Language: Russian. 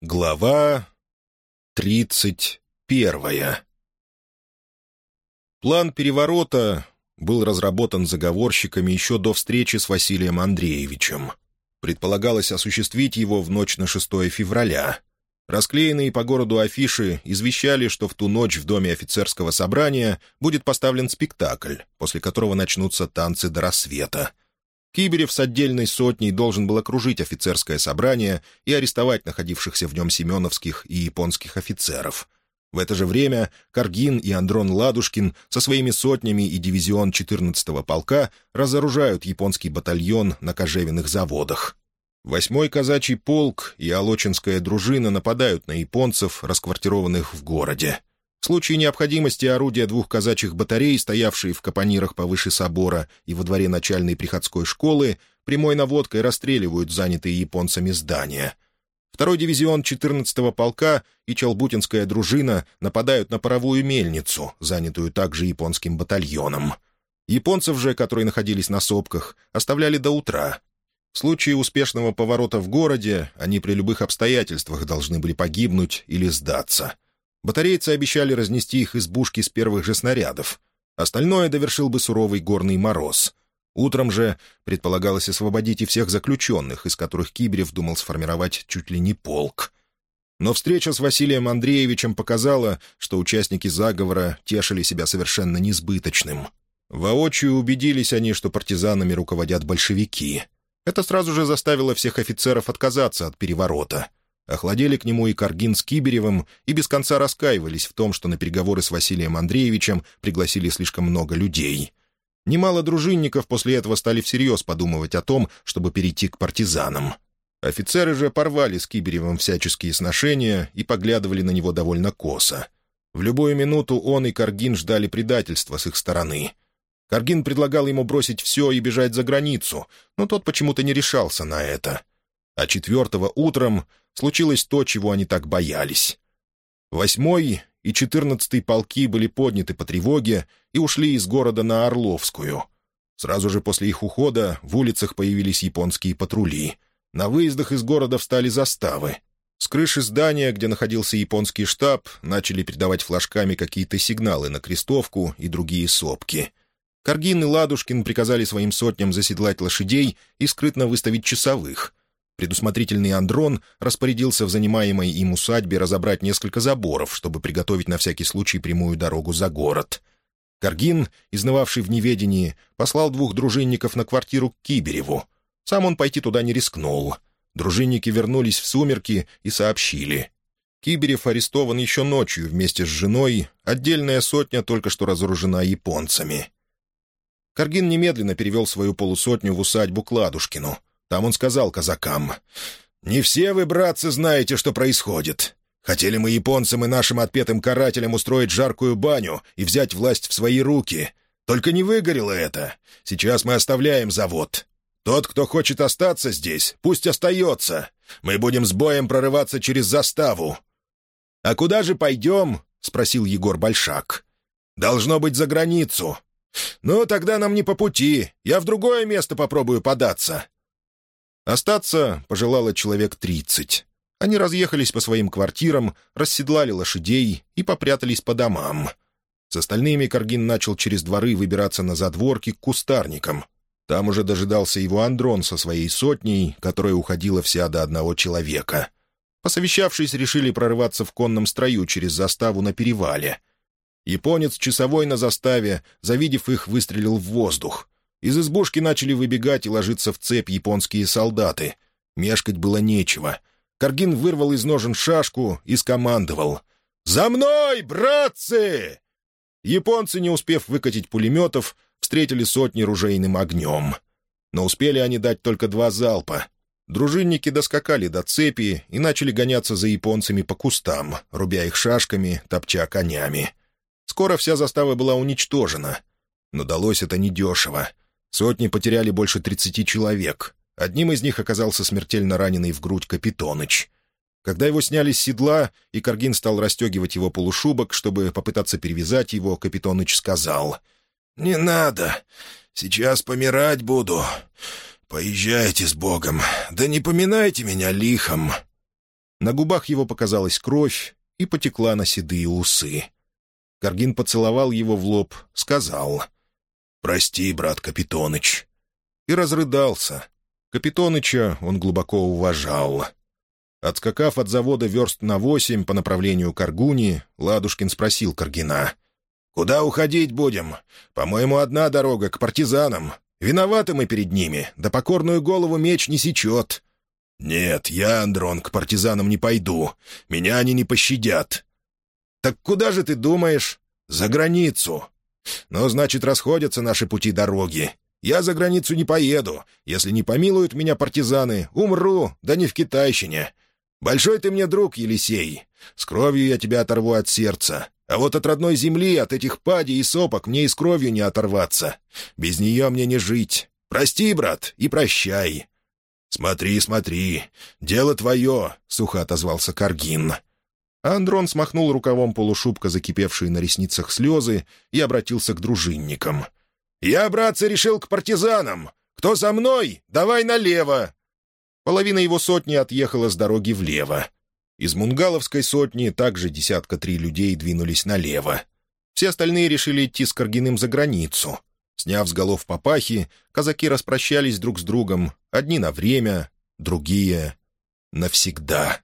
Глава тридцать первая План переворота был разработан заговорщиками еще до встречи с Василием Андреевичем. Предполагалось осуществить его в ночь на 6 февраля. Расклеенные по городу афиши извещали, что в ту ночь в доме офицерского собрания будет поставлен спектакль, после которого начнутся танцы до рассвета — Киберев с отдельной сотней должен был окружить офицерское собрание и арестовать находившихся в нем семеновских и японских офицеров. В это же время Каргин и Андрон Ладушкин со своими сотнями и дивизион 14-го полка разоружают японский батальон на кожевенных заводах. Восьмой казачий полк и Алочинская дружина нападают на японцев, расквартированных в городе. В случае необходимости орудия двух казачьих батарей, стоявшие в капонирах повыше собора и во дворе начальной приходской школы, прямой наводкой расстреливают занятые японцами здания. Второй дивизион 14-го полка и Челбутинская дружина нападают на паровую мельницу, занятую также японским батальоном. Японцев же, которые находились на сопках, оставляли до утра. В случае успешного поворота в городе они при любых обстоятельствах должны были погибнуть или сдаться — Батарейцы обещали разнести их избушки с первых же снарядов. Остальное довершил бы суровый горный мороз. Утром же предполагалось освободить и всех заключенных, из которых Кибрев думал сформировать чуть ли не полк. Но встреча с Василием Андреевичем показала, что участники заговора тешили себя совершенно несбыточным. Воочию убедились они, что партизанами руководят большевики. Это сразу же заставило всех офицеров отказаться от переворота — Охладели к нему и Каргин с Киберевым, и без конца раскаивались в том, что на переговоры с Василием Андреевичем пригласили слишком много людей. Немало дружинников после этого стали всерьез подумывать о том, чтобы перейти к партизанам. Офицеры же порвали с Киберевым всяческие сношения и поглядывали на него довольно косо. В любую минуту он и Каргин ждали предательства с их стороны. Каргин предлагал ему бросить все и бежать за границу, но тот почему-то не решался на это. А четвертого утром случилось то, чего они так боялись. Восьмой и четырнадцатый полки были подняты по тревоге и ушли из города на Орловскую. Сразу же после их ухода в улицах появились японские патрули. На выездах из города встали заставы. С крыши здания, где находился японский штаб, начали передавать флажками какие-то сигналы на крестовку и другие сопки. Каргин и Ладушкин приказали своим сотням заседлать лошадей и скрытно выставить часовых — Предусмотрительный Андрон распорядился в занимаемой им усадьбе разобрать несколько заборов, чтобы приготовить на всякий случай прямую дорогу за город. Каргин, изнывавший в неведении, послал двух дружинников на квартиру к Кибереву. Сам он пойти туда не рискнул. Дружинники вернулись в сумерки и сообщили. Киберев арестован еще ночью вместе с женой, отдельная сотня только что разоружена японцами. Каргин немедленно перевел свою полусотню в усадьбу Кладушкину — там он сказал казакам, «Не все вы, братцы, знаете, что происходит. Хотели мы японцам и нашим отпетым карателям устроить жаркую баню и взять власть в свои руки. Только не выгорело это. Сейчас мы оставляем завод. Тот, кто хочет остаться здесь, пусть остается. Мы будем с боем прорываться через заставу». «А куда же пойдем?» — спросил Егор Большак. «Должно быть за границу». «Ну, тогда нам не по пути. Я в другое место попробую податься. Остаться пожелало человек тридцать. Они разъехались по своим квартирам, расседлали лошадей и попрятались по домам. С остальными Каргин начал через дворы выбираться на задворки к кустарникам. Там уже дожидался его Андрон со своей сотней, которая уходила вся до одного человека. Посовещавшись, решили прорываться в конном строю через заставу на перевале. Японец, часовой на заставе, завидев их, выстрелил в воздух. Из избушки начали выбегать и ложиться в цепь японские солдаты. Мешкать было нечего. Каргин вырвал из ножен шашку и скомандовал. «За мной, братцы!» Японцы, не успев выкатить пулеметов, встретили сотни ружейным огнем. Но успели они дать только два залпа. Дружинники доскакали до цепи и начали гоняться за японцами по кустам, рубя их шашками, топча конями. Скоро вся застава была уничтожена. Но далось это недешево. Сотни потеряли больше тридцати человек. Одним из них оказался смертельно раненый в грудь Капитоныч. Когда его сняли с седла, и Каргин стал расстегивать его полушубок, чтобы попытаться перевязать его, Капитоныч сказал. «Не надо. Сейчас помирать буду. Поезжайте с Богом. Да не поминайте меня лихом». На губах его показалась кровь и потекла на седые усы. Каргин поцеловал его в лоб, сказал «Прости, брат Капитоныч». И разрыдался. Капитоныча он глубоко уважал. Отскакав от завода верст на восемь по направлению к Аргуни, Ладушкин спросил Каргина. «Куда уходить будем? По-моему, одна дорога к партизанам. Виноваты мы перед ними, да покорную голову меч не сечет». «Нет, я, Андрон, к партизанам не пойду. Меня они не пощадят». «Так куда же ты думаешь?» «За границу». «Ну, значит, расходятся наши пути дороги. Я за границу не поеду. Если не помилуют меня партизаны, умру, да не в китайщине. Большой ты мне друг, Елисей. С кровью я тебя оторву от сердца. А вот от родной земли, от этих падей и сопок мне и с кровью не оторваться. Без нее мне не жить. Прости, брат, и прощай». «Смотри, смотри, дело твое», — сухо отозвался Каргин. Андрон смахнул рукавом полушубка закипевшие на ресницах слезы и обратился к дружинникам. «Я, братцы, решил к партизанам. Кто за мной, давай налево. Половина его сотни отъехала с дороги влево. Из Мунгаловской сотни также десятка три людей двинулись налево. Все остальные решили идти с Каргиным за границу. Сняв с голов папахи, казаки распрощались друг с другом, одни на время, другие — навсегда.